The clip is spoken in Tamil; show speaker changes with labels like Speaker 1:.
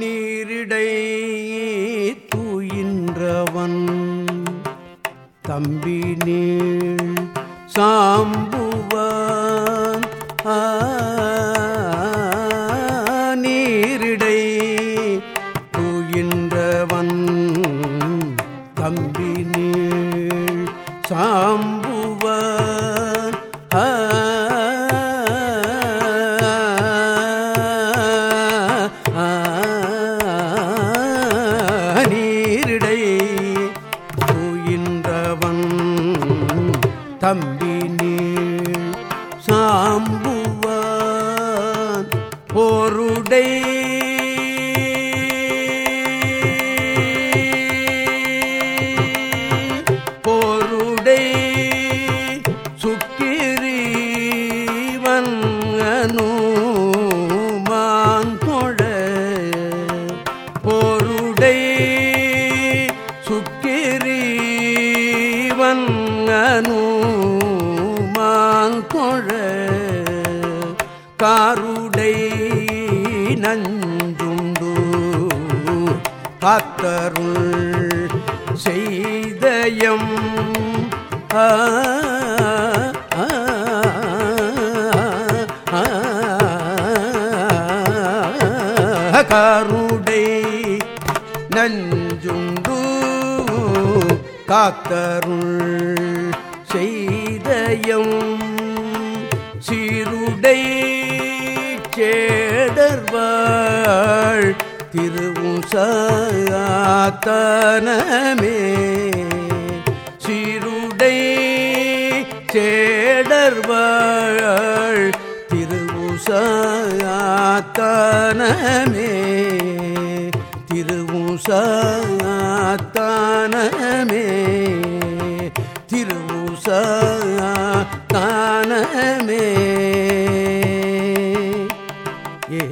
Speaker 1: நீரிடை தூயின்றவன். தம்பி நீள் சாம்புவன். நீரிடை தூயின்றவன். தம்பி நீள் சாம்பு தம்பி நீள் சாம்புவான் போருடை. பொருடை சுக்கிரீவன் மாந்தொழ பொருடை சுக்கிரீவன் மாங்கொழ காருடை நஞ்சுண்டு காத்தருள் செய்தயம் ஆ, ஆ, காருடை நஞ்சுண்டு காத்தருள் செய்தயம். சீருடை சேடர்வாள் திருவுசாத்தனமே சீருடை சேடர்வாள் திருவுசாத்தனமே திருவுசாத்தனமே தானமே. ஏ